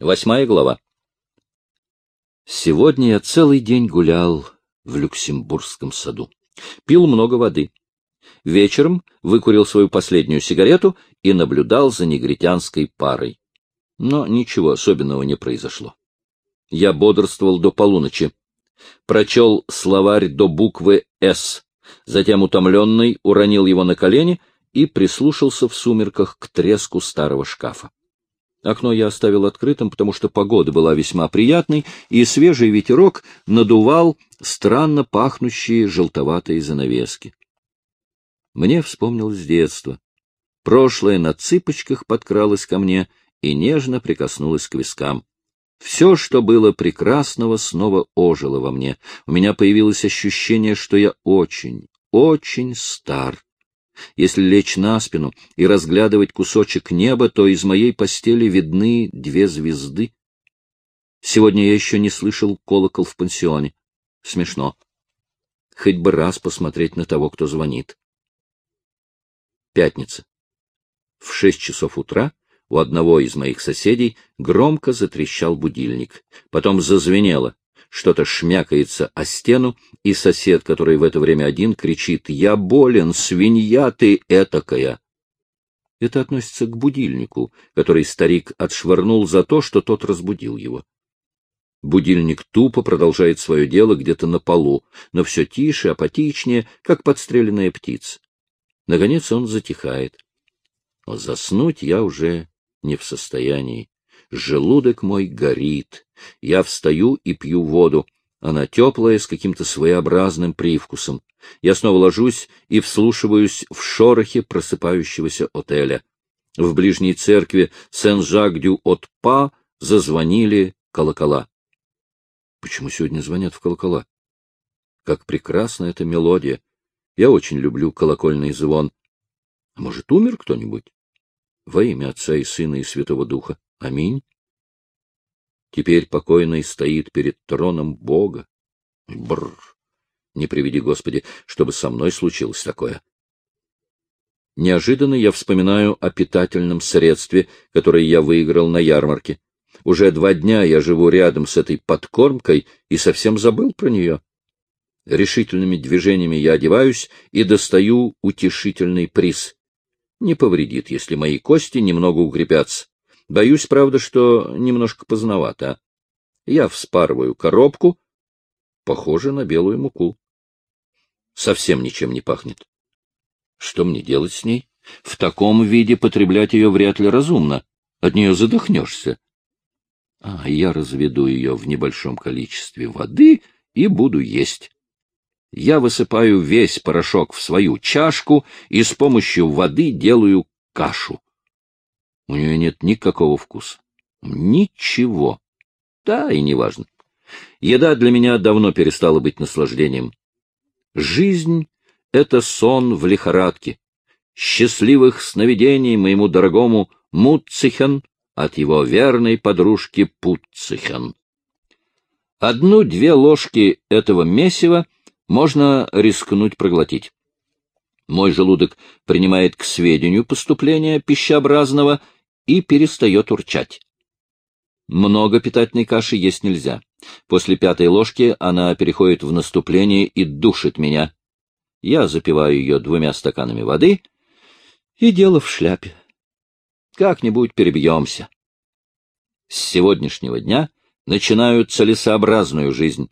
Восьмая глава. Сегодня я целый день гулял в Люксембургском саду. Пил много воды. Вечером выкурил свою последнюю сигарету и наблюдал за негритянской парой. Но ничего особенного не произошло. Я бодрствовал до полуночи. Прочел словарь до буквы «С», затем утомленный уронил его на колени и прислушался в сумерках к треску старого шкафа. Окно я оставил открытым, потому что погода была весьма приятной, и свежий ветерок надувал странно пахнущие желтоватые занавески. Мне вспомнилось детство. Прошлое на цыпочках подкралось ко мне и нежно прикоснулось к вискам. Все, что было прекрасного, снова ожило во мне. У меня появилось ощущение, что я очень, очень стар. Если лечь на спину и разглядывать кусочек неба, то из моей постели видны две звезды. Сегодня я еще не слышал колокол в пансионе. Смешно. Хоть бы раз посмотреть на того, кто звонит. Пятница. В шесть часов утра у одного из моих соседей громко затрещал будильник. Потом зазвенело что-то шмякается о стену, и сосед, который в это время один, кричит «Я болен, свинья ты этакая!» Это относится к будильнику, который старик отшвырнул за то, что тот разбудил его. Будильник тупо продолжает свое дело где-то на полу, но все тише, апатичнее, как подстреленная птица. Наконец он затихает. Заснуть я уже не в состоянии. Желудок мой горит. Я встаю и пью воду. Она теплая, с каким-то своеобразным привкусом. Я снова ложусь и вслушиваюсь в шорохе просыпающегося отеля. В ближней церкви Сен-Жак-дю-От-Па зазвонили колокола. Почему сегодня звонят в колокола? Как прекрасна эта мелодия! Я очень люблю колокольный звон. А может, умер кто-нибудь? Во имя Отца и Сына и Святого Духа. Аминь. Теперь покойный стоит перед троном Бога. Бррр! Не приведи, Господи, чтобы со мной случилось такое. Неожиданно я вспоминаю о питательном средстве, которое я выиграл на ярмарке. Уже два дня я живу рядом с этой подкормкой и совсем забыл про нее. Решительными движениями я одеваюсь и достаю утешительный приз. Не повредит, если мои кости немного укрепятся. Боюсь, правда, что немножко поздновато. Я вспарываю коробку. Похоже на белую муку. Совсем ничем не пахнет. Что мне делать с ней? В таком виде потреблять ее вряд ли разумно. От нее задохнешься. А я разведу ее в небольшом количестве воды и буду есть. Я высыпаю весь порошок в свою чашку и с помощью воды делаю кашу. У нее нет никакого вкуса. Ничего. Да, и неважно. Еда для меня давно перестала быть наслаждением. Жизнь — это сон в лихорадке. Счастливых сновидений моему дорогому Мутцихен от его верной подружки Путцихен. Одну-две ложки этого месива можно рискнуть проглотить. Мой желудок принимает к сведению поступления пищеобразного и перестает урчать. Много питательной каши есть нельзя. После пятой ложки она переходит в наступление и душит меня. Я запиваю ее двумя стаканами воды, и дело в шляпе. Как-нибудь перебьемся. С сегодняшнего дня начинаю целесообразную жизнь.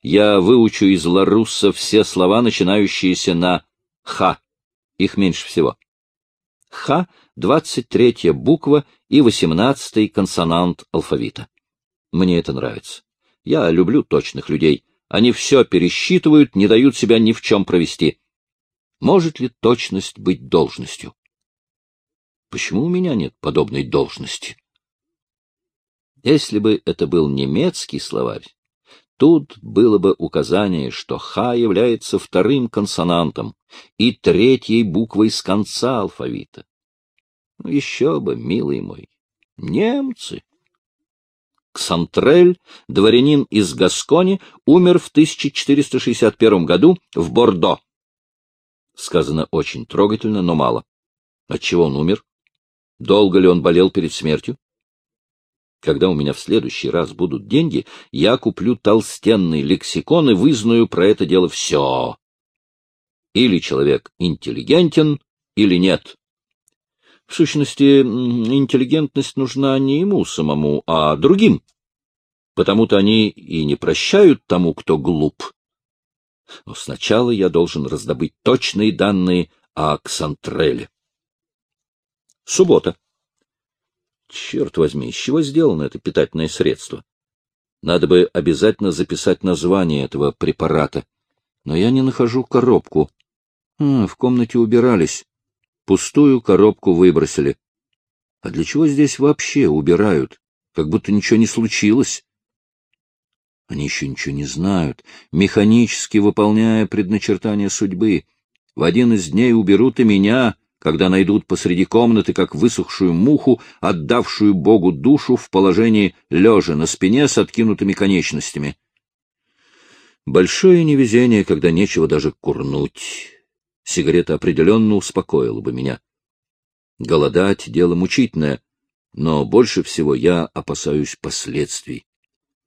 Я выучу из Ларусса все слова, начинающиеся на «ха». Их меньше всего. «Х» — двадцать третья буква и восемнадцатый консонант алфавита. Мне это нравится. Я люблю точных людей. Они все пересчитывают, не дают себя ни в чем провести. Может ли точность быть должностью? Почему у меня нет подобной должности? Если бы это был немецкий словарь, Тут было бы указание, что «х» является вторым консонантом и третьей буквой с конца алфавита. Ну, еще бы, милый мой, немцы. Ксантрель, дворянин из Гаскони, умер в 1461 году в Бордо. Сказано очень трогательно, но мало. Отчего он умер? Долго ли он болел перед смертью? Когда у меня в следующий раз будут деньги, я куплю толстенный лексикон и вызнаю про это дело все. Или человек интеллигентен, или нет. В сущности, интеллигентность нужна не ему самому, а другим. Потому-то они и не прощают тому, кто глуп. Но сначала я должен раздобыть точные данные о Ксантреле. Суббота. Черт возьми, из чего сделано это питательное средство? Надо бы обязательно записать название этого препарата. Но я не нахожу коробку. А, в комнате убирались. Пустую коробку выбросили. А для чего здесь вообще убирают? Как будто ничего не случилось. Они еще ничего не знают, механически выполняя предначертание судьбы. В один из дней уберут и меня, когда найдут посреди комнаты, как высохшую муху, отдавшую Богу душу в положении лежа на спине с откинутыми конечностями. Большое невезение, когда нечего даже курнуть. Сигарета определенно успокоила бы меня. Голодать — дело мучительное, но больше всего я опасаюсь последствий.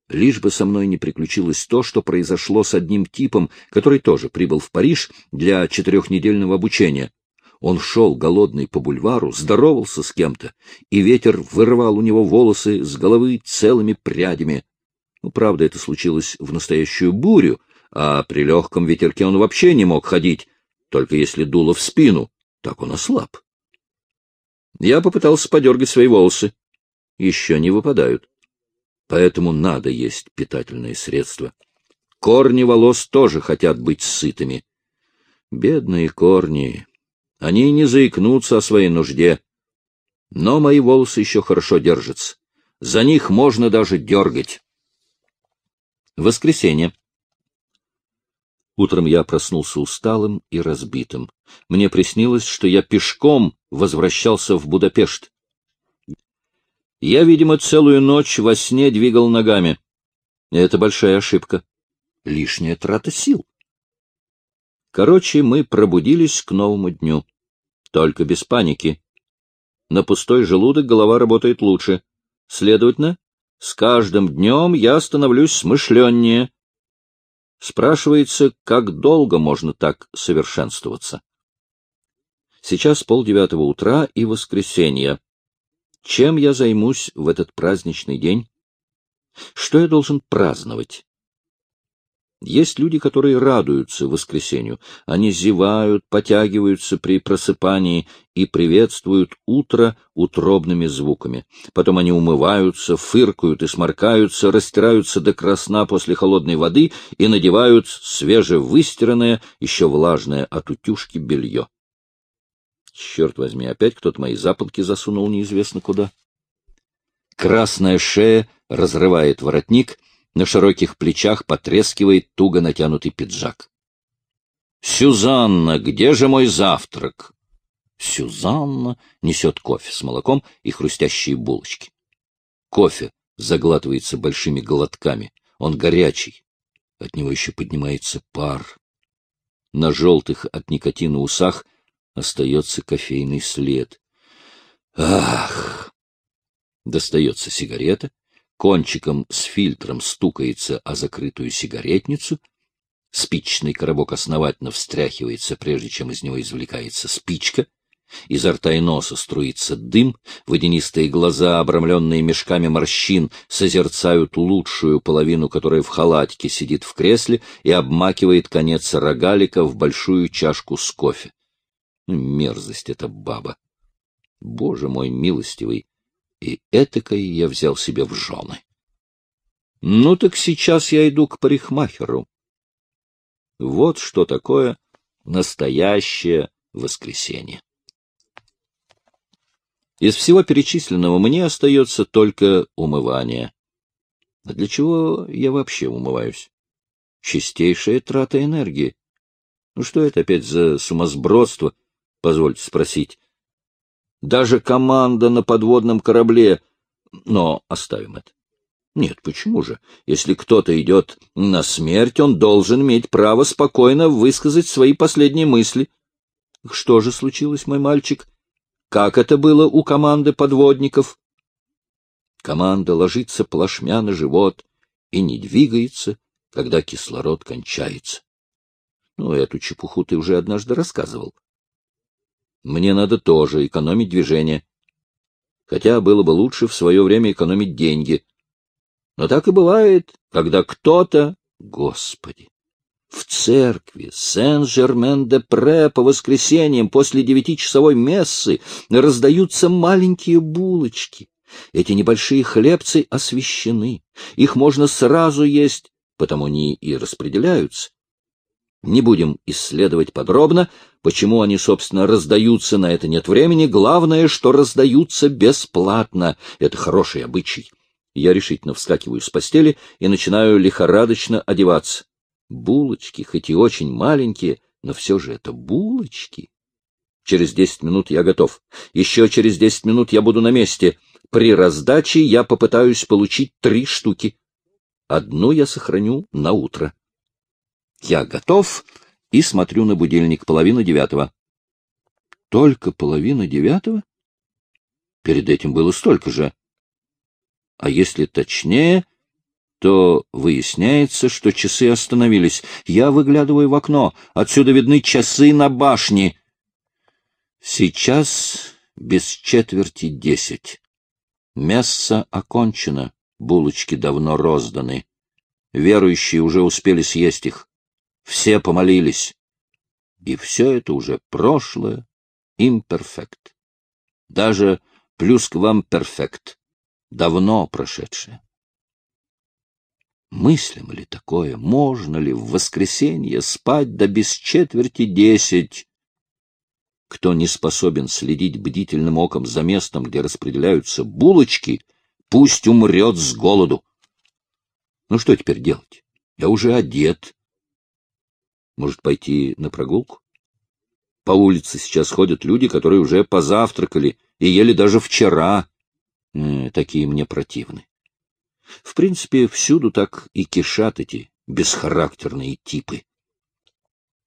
Лишь бы со мной не приключилось то, что произошло с одним типом, который тоже прибыл в Париж для четырехнедельного обучения. Он шел голодный по бульвару, здоровался с кем-то, и ветер вырывал у него волосы с головы целыми прядями. Ну, правда, это случилось в настоящую бурю, а при легком ветерке он вообще не мог ходить, только если дуло в спину, так он ослаб. Я попытался подергать свои волосы. Еще не выпадают. Поэтому надо есть питательные средства. Корни волос тоже хотят быть сытыми. Бедные корни. Они не заикнутся о своей нужде. Но мои волосы еще хорошо держатся. За них можно даже дергать. Воскресенье. Утром я проснулся усталым и разбитым. Мне приснилось, что я пешком возвращался в Будапешт. Я, видимо, целую ночь во сне двигал ногами. Это большая ошибка. Лишняя трата сил. Короче, мы пробудились к новому дню. Только без паники. На пустой желудок голова работает лучше. Следовательно, с каждым днем я становлюсь смышленнее. Спрашивается, как долго можно так совершенствоваться? Сейчас полдевятого утра и воскресенье. Чем я займусь в этот праздничный день? Что я должен праздновать? Есть люди, которые радуются воскресенью. Они зевают, потягиваются при просыпании и приветствуют утро утробными звуками. Потом они умываются, фыркают и сморкаются, растираются до красна после холодной воды и надевают свежевыстиранное, еще влажное от утюжки белье. Черт возьми, опять кто-то мои запонки засунул неизвестно куда. Красная шея разрывает воротник, на широких плечах потрескивает туго натянутый пиджак. «Сюзанна, где же мой завтрак?» Сюзанна несет кофе с молоком и хрустящие булочки. Кофе заглатывается большими глотками. Он горячий. От него еще поднимается пар. На желтых от никотина усах остается кофейный след. Ах! Достается сигарета, кончиком с фильтром стукается о закрытую сигаретницу, спичный коробок основательно встряхивается, прежде чем из него извлекается спичка, изо рта и носа струится дым, водянистые глаза, обрамленные мешками морщин, созерцают лучшую половину, которая в халатике сидит в кресле и обмакивает конец рогалика в большую чашку с кофе. Ну, мерзость эта баба. Боже мой милостивый, и этакой я взял себе в жены. Ну так сейчас я иду к парикмахеру. Вот что такое настоящее воскресенье. Из всего перечисленного мне остается только умывание. А для чего я вообще умываюсь? Чистейшая трата энергии. Ну что это опять за сумасбродство позвольте спросить. Даже команда на подводном корабле... Но оставим это. Нет, почему же? Если кто-то идет на смерть, он должен иметь право спокойно высказать свои последние мысли. Что же случилось, мой мальчик? Как это было у команды подводников? Команда ложится плашмя на живот и не двигается, когда кислород кончается. Ну, эту чепуху ты уже однажды рассказывал. Мне надо тоже экономить движение. Хотя было бы лучше в свое время экономить деньги. Но так и бывает, когда кто-то... Господи! В церкви Сен-Жермен-де-Пре по воскресеньям после девятичасовой мессы раздаются маленькие булочки. Эти небольшие хлебцы освящены. Их можно сразу есть, потому они и распределяются. Не будем исследовать подробно, почему они, собственно, раздаются, на это нет времени. Главное, что раздаются бесплатно. Это хороший обычай. Я решительно вскакиваю с постели и начинаю лихорадочно одеваться. Булочки, хоть и очень маленькие, но все же это булочки. Через десять минут я готов. Еще через десять минут я буду на месте. При раздаче я попытаюсь получить три штуки. Одну я сохраню на утро. Я готов и смотрю на будильник половина девятого. Только половина девятого? Перед этим было столько же. А если точнее, то выясняется, что часы остановились. Я выглядываю в окно. Отсюда видны часы на башне. Сейчас без четверти десять. Месса окончено, булочки давно розданы. Верующие уже успели съесть их. Все помолились. И все это уже прошлое, имперфект. Даже плюс к вам перфект, давно прошедшее. Мыслимо ли такое? Можно ли в воскресенье спать до без четверти десять? Кто не способен следить бдительным оком за местом, где распределяются булочки, пусть умрет с голоду. Ну что теперь делать? Я уже одет, может, пойти на прогулку? По улице сейчас ходят люди, которые уже позавтракали и ели даже вчера. Э, такие мне противны. В принципе, всюду так и кишат эти бесхарактерные типы.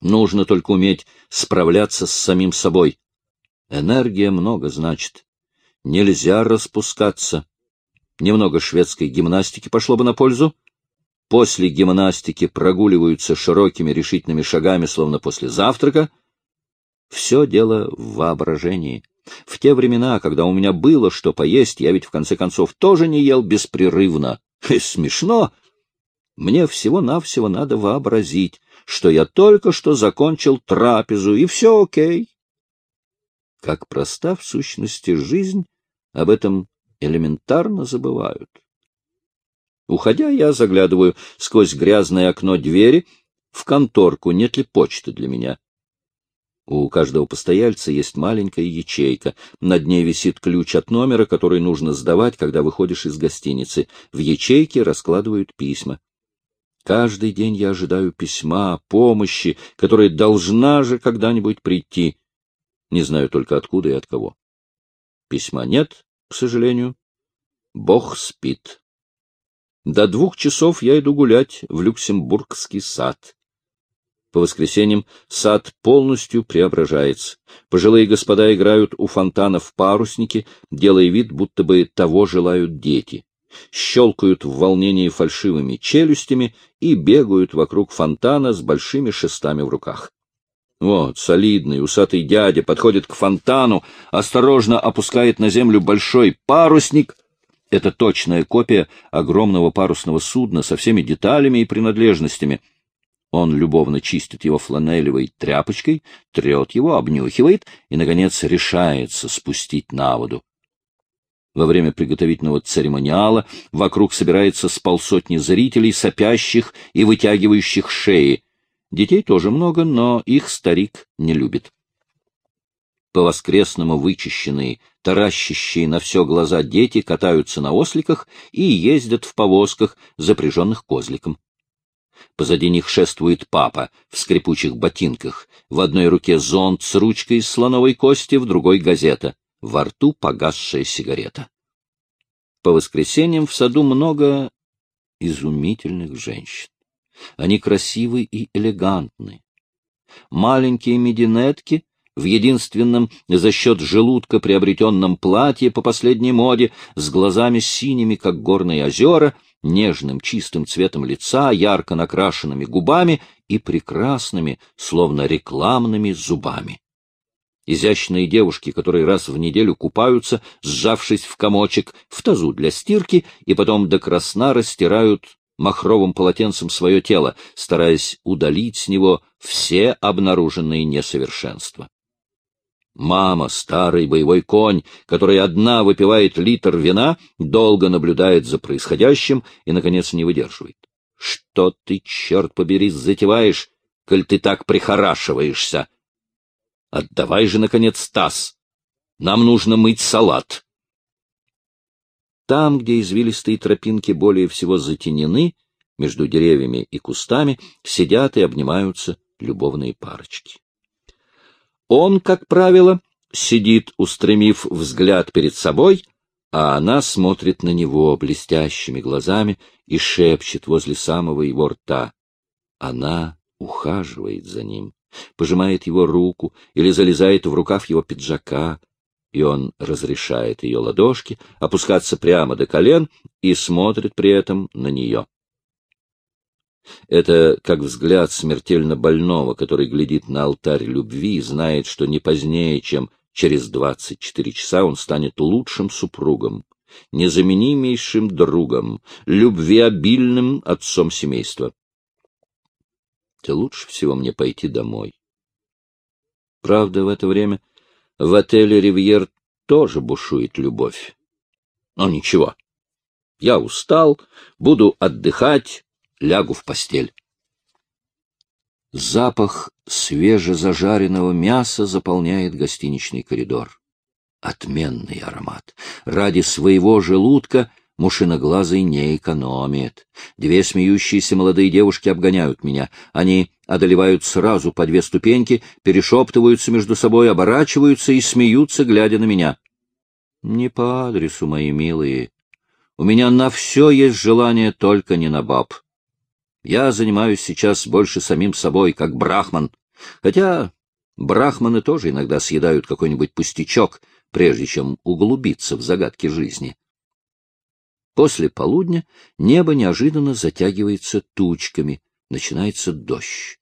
Нужно только уметь справляться с самим собой. Энергия много значит. Нельзя распускаться. Немного шведской гимнастики пошло бы на пользу после гимнастики прогуливаются широкими решительными шагами, словно после завтрака. Все дело в воображении. В те времена, когда у меня было что поесть, я ведь в конце концов тоже не ел беспрерывно. И смешно. Мне всего-навсего надо вообразить, что я только что закончил трапезу, и все окей. Как проста в сущности жизнь, об этом элементарно забывают. Уходя, я заглядываю сквозь грязное окно двери в конторку, нет ли почты для меня. У каждого постояльца есть маленькая ячейка. Над ней висит ключ от номера, который нужно сдавать, когда выходишь из гостиницы. В ячейке раскладывают письма. Каждый день я ожидаю письма, помощи, которая должна же когда-нибудь прийти. Не знаю только откуда и от кого. Письма нет, к сожалению. Бог спит. До двух часов я иду гулять в Люксембургский сад. По воскресеньям сад полностью преображается. Пожилые господа играют у фонтана в паруснике, делая вид, будто бы того желают дети. Щелкают в волнении фальшивыми челюстями и бегают вокруг фонтана с большими шестами в руках. Вот, солидный, усатый дядя подходит к фонтану, осторожно опускает на землю большой парусник — это точная копия огромного парусного судна со всеми деталями и принадлежностями. Он любовно чистит его фланелевой тряпочкой, трет его, обнюхивает и, наконец, решается спустить на воду. Во время приготовительного церемониала вокруг собирается с полсотни зрителей, сопящих и вытягивающих шеи. Детей тоже много, но их старик не любит по-воскресному вычищенные, таращащие на все глаза дети катаются на осликах и ездят в повозках, запряженных козликом. Позади них шествует папа в скрипучих ботинках, в одной руке зонт с ручкой из слоновой кости, в другой — газета, во рту погасшая сигарета. По воскресеньям в саду много изумительных женщин. Они красивы и элегантны. Маленькие мединетки в единственном за счет желудка приобретенном платье по последней моде, с глазами синими, как горные озера, нежным чистым цветом лица, ярко накрашенными губами и прекрасными, словно рекламными зубами. Изящные девушки, которые раз в неделю купаются, сжавшись в комочек, в тазу для стирки, и потом до красна растирают махровым полотенцем свое тело, стараясь удалить с него все обнаруженные несовершенства. Мама, старый боевой конь, который одна выпивает литр вина, долго наблюдает за происходящим и, наконец, не выдерживает. — Что ты, черт побери, затеваешь, коль ты так прихорашиваешься? Отдавай же, наконец, таз. Нам нужно мыть салат. Там, где извилистые тропинки более всего затенены, между деревьями и кустами, сидят и обнимаются любовные парочки. Он, как правило, сидит, устремив взгляд перед собой, а она смотрит на него блестящими глазами и шепчет возле самого его рта. Она ухаживает за ним, пожимает его руку или залезает в рукав его пиджака, и он разрешает ее ладошки опускаться прямо до колен и смотрит при этом на нее. Это как взгляд смертельно больного, который глядит на алтарь любви и знает, что не позднее, чем через двадцать четыре часа он станет лучшим супругом, незаменимейшим другом, любвеобильным отцом семейства. Да лучше всего мне пойти домой. Правда, в это время в отеле «Ривьер» тоже бушует любовь. Но ничего. Я устал, буду отдыхать, лягу в постель. Запах свежезажаренного мяса заполняет гостиничный коридор. Отменный аромат. Ради своего желудка мушиноглазый не экономит. Две смеющиеся молодые девушки обгоняют меня. Они одолевают сразу по две ступеньки, перешептываются между собой, оборачиваются и смеются, глядя на меня. Не по адресу, мои милые. У меня на все есть желание, только не на баб. Я занимаюсь сейчас больше самим собой, как брахман. Хотя брахманы тоже иногда съедают какой-нибудь пустячок, прежде чем углубиться в загадки жизни. После полудня небо неожиданно затягивается тучками, начинается дождь.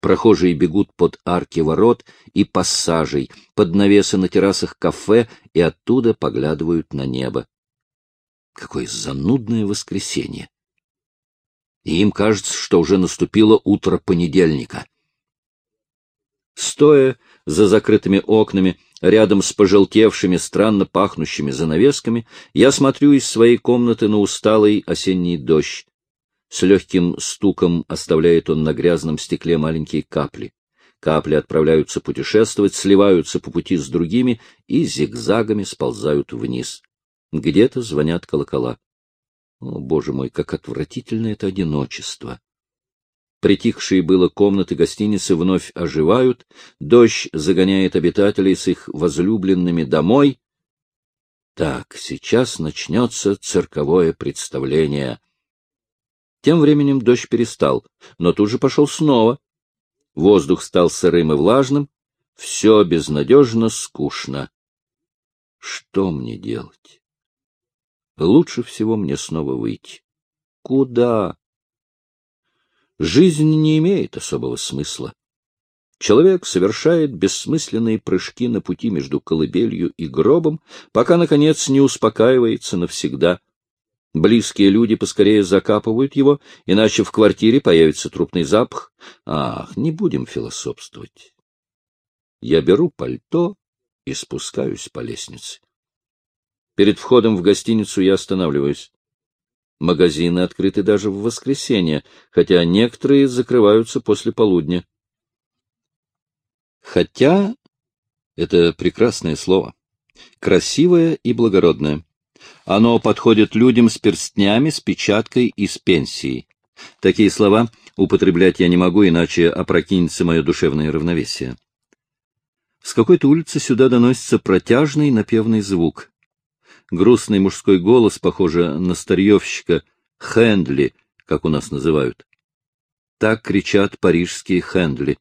Прохожие бегут под арки ворот и пассажей, под навесы на террасах кафе и оттуда поглядывают на небо. Какое занудное воскресенье! И им кажется, что уже наступило утро понедельника. Стоя за закрытыми окнами, рядом с пожелтевшими, странно пахнущими занавесками, я смотрю из своей комнаты на усталый осенний дождь. С легким стуком оставляет он на грязном стекле маленькие капли. Капли отправляются путешествовать, сливаются по пути с другими и зигзагами сползают вниз. Где-то звонят колокола. О, боже мой, как отвратительно это одиночество! Притихшие было комнаты гостиницы вновь оживают, дождь загоняет обитателей с их возлюбленными домой. Так, сейчас начнется цирковое представление. Тем временем дождь перестал, но тут же пошел снова. Воздух стал сырым и влажным, все безнадежно скучно. Что мне делать? Лучше всего мне снова выйти. Куда? Жизнь не имеет особого смысла. Человек совершает бессмысленные прыжки на пути между колыбелью и гробом, пока, наконец, не успокаивается навсегда. Близкие люди поскорее закапывают его, иначе в квартире появится трупный запах. Ах, не будем философствовать. Я беру пальто и спускаюсь по лестнице. Перед входом в гостиницу я останавливаюсь. Магазины открыты даже в воскресенье, хотя некоторые закрываются после полудня. Хотя это прекрасное слово, красивое и благородное. Оно подходит людям с перстнями, с печаткой и с пенсией. Такие слова употреблять я не могу, иначе опрокинется мое душевное равновесие. С какой-то улицы сюда доносится протяжный напевный звук грустный мужской голос, похоже на старьевщика, Хэндли, как у нас называют. Так кричат парижские Хэндли.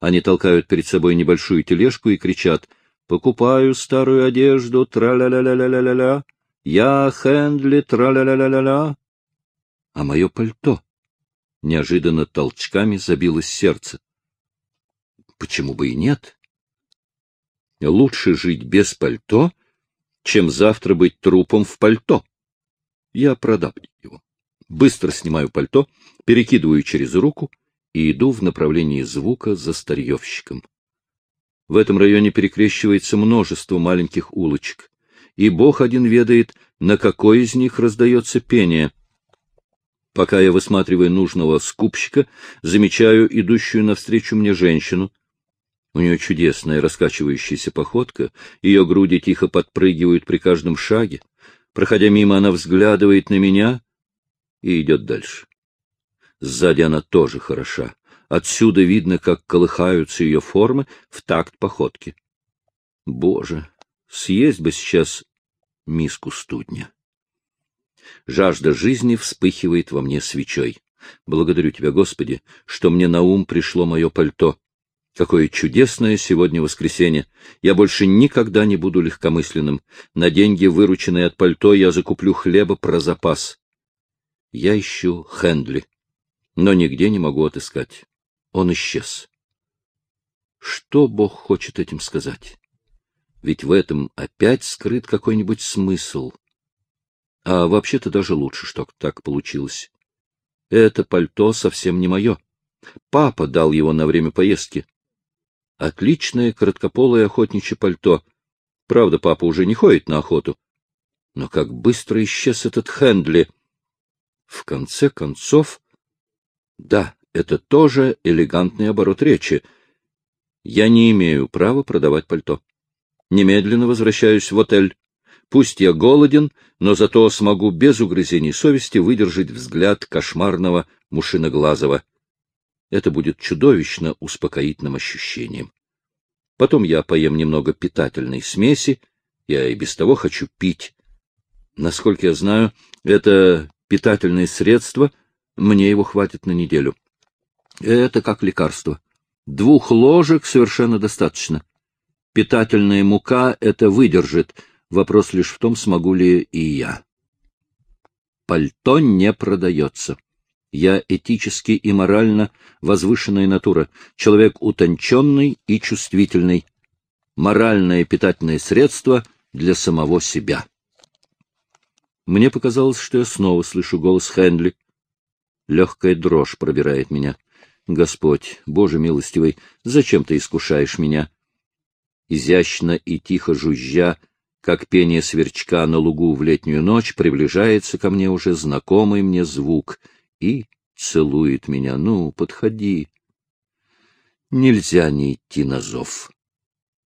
Они толкают перед собой небольшую тележку и кричат «Покупаю старую одежду, тра-ля-ля-ля-ля-ля-ля, я Хендли, тра-ля-ля-ля-ля-ля». А мое пальто? Неожиданно толчками забилось сердце. Почему бы и нет? Лучше жить без пальто, чем завтра быть трупом в пальто. Я продам его. Быстро снимаю пальто, перекидываю через руку — и иду в направлении звука за старьевщиком. В этом районе перекрещивается множество маленьких улочек, и Бог один ведает, на какой из них раздается пение. Пока я высматриваю нужного скупщика, замечаю идущую навстречу мне женщину. У нее чудесная раскачивающаяся походка, ее груди тихо подпрыгивают при каждом шаге. Проходя мимо, она взглядывает на меня и идет дальше. Сзади она тоже хороша. Отсюда видно, как колыхаются ее формы в такт походки. Боже, съесть бы сейчас миску студня. Жажда жизни вспыхивает во мне свечой. Благодарю Тебя, Господи, что мне на ум пришло мое пальто. Какое чудесное сегодня воскресенье! Я больше никогда не буду легкомысленным. На деньги, вырученные от пальто, я закуплю хлеба про запас. Я ищу Хендли но нигде не могу отыскать. Он исчез. Что Бог хочет этим сказать? Ведь в этом опять скрыт какой-нибудь смысл. А вообще-то даже лучше, что так получилось. Это пальто совсем не мое. Папа дал его на время поездки. Отличное короткополое охотничье пальто. Правда, папа уже не ходит на охоту. Но как быстро исчез этот Хендли! В конце концов, да, это тоже элегантный оборот речи. Я не имею права продавать пальто. Немедленно возвращаюсь в отель. Пусть я голоден, но зато смогу без угрызений совести выдержать взгляд кошмарного мушиноглазого. Это будет чудовищно успокоительным ощущением. Потом я поем немного питательной смеси, я и без того хочу пить. Насколько я знаю, это питательное средство — мне его хватит на неделю. Это как лекарство. Двух ложек совершенно достаточно. Питательная мука это выдержит. Вопрос лишь в том, смогу ли и я. Пальто не продается. Я этически и морально возвышенная натура, человек утонченный и чувствительный. Моральное питательное средство для самого себя. Мне показалось, что я снова слышу голос Хенли. Легкая дрожь пробирает меня. Господь, Боже милостивый, зачем ты искушаешь меня? Изящно и тихо жужжа, как пение сверчка на лугу в летнюю ночь, приближается ко мне уже знакомый мне звук и целует меня. Ну, подходи. Нельзя не идти на зов.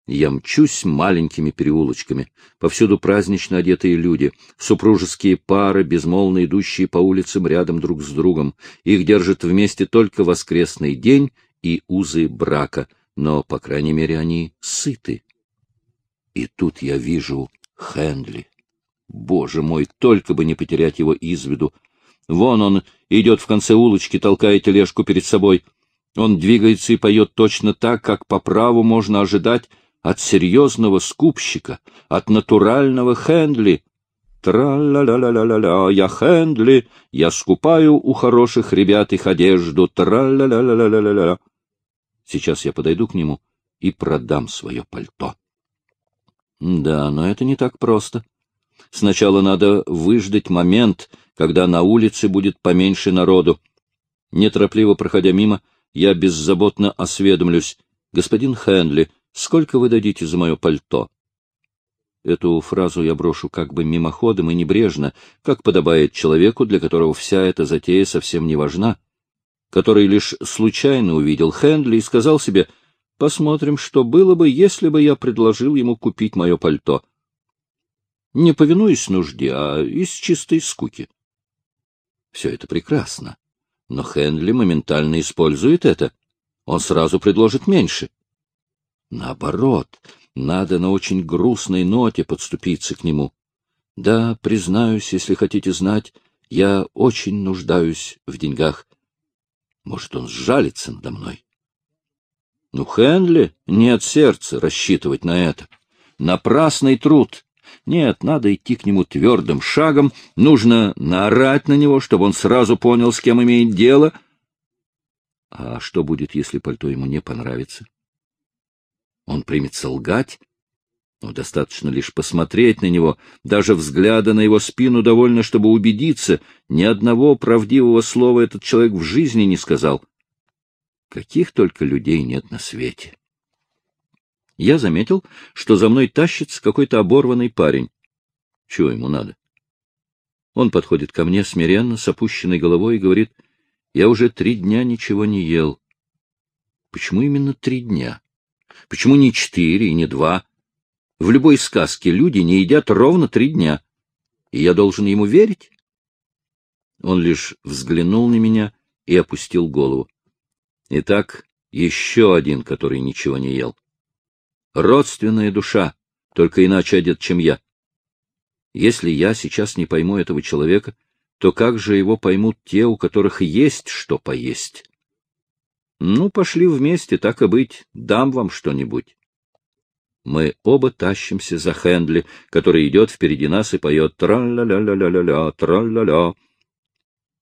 Я мчусь маленькими переулочками. Повсюду празднично одетые люди, супружеские пары, безмолвно идущие по улицам рядом друг с другом. Их держит вместе только воскресный день и узы брака, но, по крайней мере, они сыты. И тут я вижу Хендли. Боже мой, только бы не потерять его из виду. Вон он идет в конце улочки, толкая тележку перед собой. Он двигается и поет точно так, как по праву можно ожидать от серьезного скупщика, от натурального Хендли. Тра-ля-ля-ля-ля-ля, я Хендли, я скупаю у хороших ребят их одежду. Тра-ля-ля-ля-ля-ля-ля. Сейчас я подойду к нему и продам свое пальто. Да, но это не так просто. Сначала надо выждать момент, когда на улице будет поменьше народу. Неторопливо проходя мимо, я беззаботно осведомлюсь. Господин Хендли, Сколько вы дадите за мое пальто? Эту фразу я брошу как бы мимоходом и небрежно, как подобает человеку, для которого вся эта затея совсем не важна, который лишь случайно увидел Хендли и сказал себе, посмотрим, что было бы, если бы я предложил ему купить мое пальто. Не повинуясь нужде, а из чистой скуки. Все это прекрасно, но Хендли моментально использует это. Он сразу предложит меньше. Наоборот, надо на очень грустной ноте подступиться к нему. Да, признаюсь, если хотите знать, я очень нуждаюсь в деньгах. Может, он сжалится надо мной. Ну, Хенли нет сердца рассчитывать на это. Напрасный труд. Нет, надо идти к нему твердым шагом, нужно наорать на него, чтобы он сразу понял, с кем имеет дело. А что будет, если пальто ему не понравится? Он примется лгать? Ну, достаточно лишь посмотреть на него, даже взгляда на его спину довольно, чтобы убедиться, ни одного правдивого слова этот человек в жизни не сказал. Каких только людей нет на свете. Я заметил, что за мной тащится какой-то оборванный парень. Чего ему надо? Он подходит ко мне смиренно, с опущенной головой, и говорит, я уже три дня ничего не ел. Почему именно три дня? Почему не четыре и не два? В любой сказке люди не едят ровно три дня. И я должен ему верить? Он лишь взглянул на меня и опустил голову. Итак, еще один, который ничего не ел. Родственная душа, только иначе одет, чем я. Если я сейчас не пойму этого человека, то как же его поймут те, у которых есть что поесть? Ну, пошли вместе, так и быть, дам вам что-нибудь. Мы оба тащимся за Хендли, который идет впереди нас и поет тра-ля-ля-ля-ля-ля, тра-ля-ля.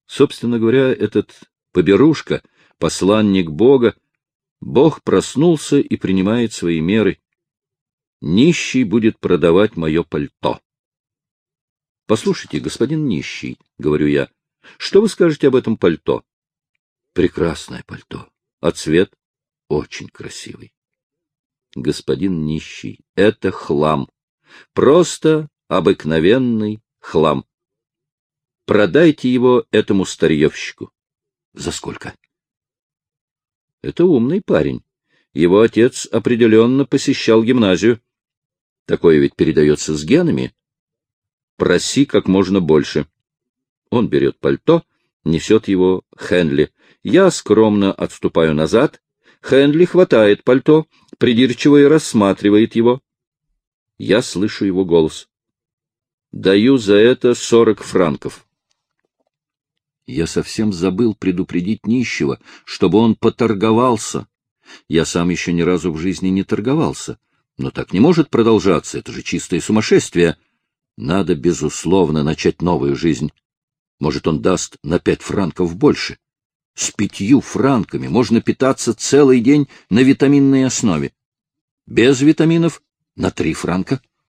Собственно говоря, этот поберушка — посланник Бога, Бог проснулся и принимает свои меры. Нищий будет продавать мое пальто. — Послушайте, господин нищий, — говорю я, — что вы скажете об этом пальто? — Прекрасное пальто. А цвет? Очень красивый. Господин нищий, это хлам. Просто обыкновенный хлам. Продайте его этому старьевщику. За сколько? Это умный парень. Его отец определенно посещал гимназию. Такое ведь передается с генами. Проси как можно больше. Он берет пальто, несет его Хенли. Я скромно отступаю назад. Хенли хватает пальто, придирчиво и рассматривает его. Я слышу его голос. Даю за это сорок франков. Я совсем забыл предупредить нищего, чтобы он поторговался. Я сам еще ни разу в жизни не торговался. Но так не может продолжаться, это же чистое сумасшествие. Надо, безусловно, начать новую жизнь. Может, он даст на пять франков больше. С пятью франками можно питаться целый день на витаминной основе. Без витаминов — на три франка —